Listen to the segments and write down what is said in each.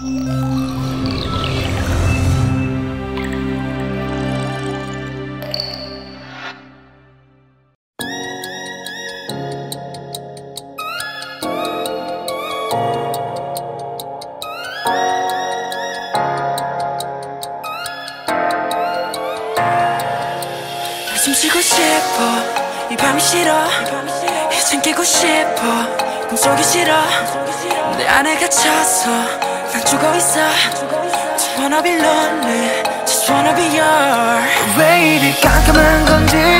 숨 쉬고 싶어. 이 밤이 싫어. 이젠 깨고 싶어. 꿈속이 싫어. 내 안에 갇혀서 난 죽어 있어 Just wanna be lonely Just wanna be yours 왜 이리 깜깜한 건지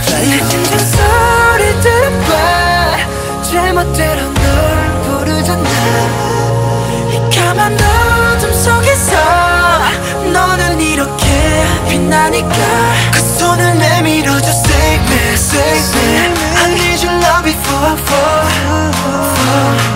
내 심장 소리 들어봐 제멋대로 널 부르잖아 이 까만 어둠 속에서 너는 이렇게 빛나니까 그 손을 내밀어줘 Save me, save me I need your love before fall, fall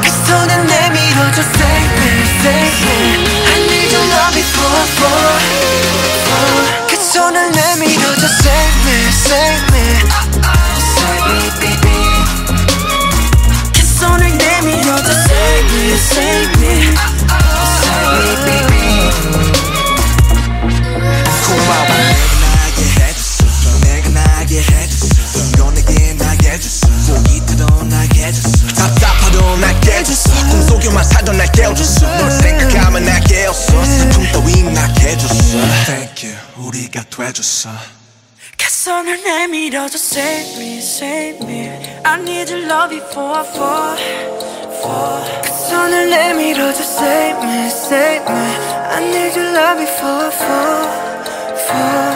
해줬어. 개선을 내밀어줘 Save me, save me. I need your love before I fall, fall. 개선을 내밀어줘 Save me, save me. I need your love before I fall, fall.